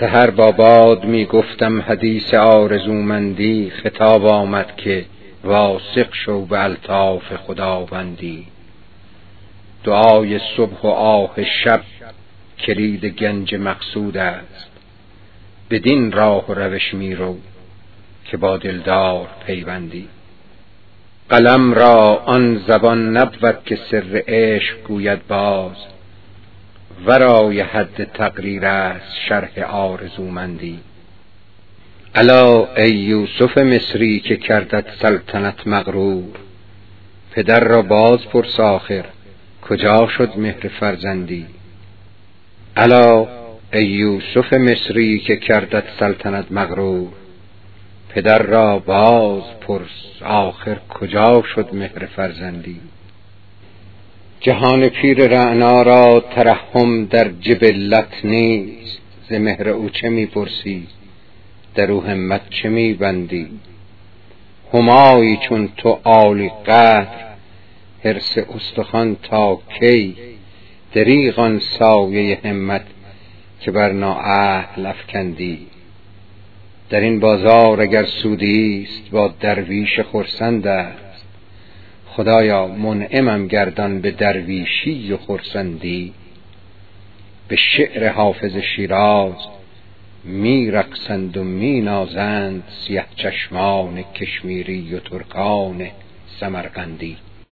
سهر با باد می گفتم حدیث آرزومندی خطاب آمد که واثق شو به الطاف خداوندی. دعای صبح و آه شب کلید گنج مقصود است. بدین راه و روش می رو که با دلدار پیوندی. قلم را آن زبان نبود که سر عشق گوید باز. ورای حد تقریر است شرح آرزومندی. الا ای یوسف مصری که کردت سلطنت مغرور پدر را باز پرس آخر کجا شد مهر فرزندی؟ الا ای یوسف مصری که کردت سلطنت مغرور پدر را باز پرس آخر کجا شد مهر فرزندی؟ جهان پیر رعنا را ترحم در جبلت نیست. ز مهر او چه می‌پرسی؟ در او همت چه میبندی؟ همایی چون تو عالی قدر حرس استخوان تا کی؟ دریغ آن سایه همت که بر نااهل افکندی. در این بازار اگر سودی است با درویش خرسند است. خدایا منعمم گردان به درویشی و خرسندی. به شعر حافظ شیراز می رقصند و می نازند سیه چشمان کشمیری و ترکان سمرقندی.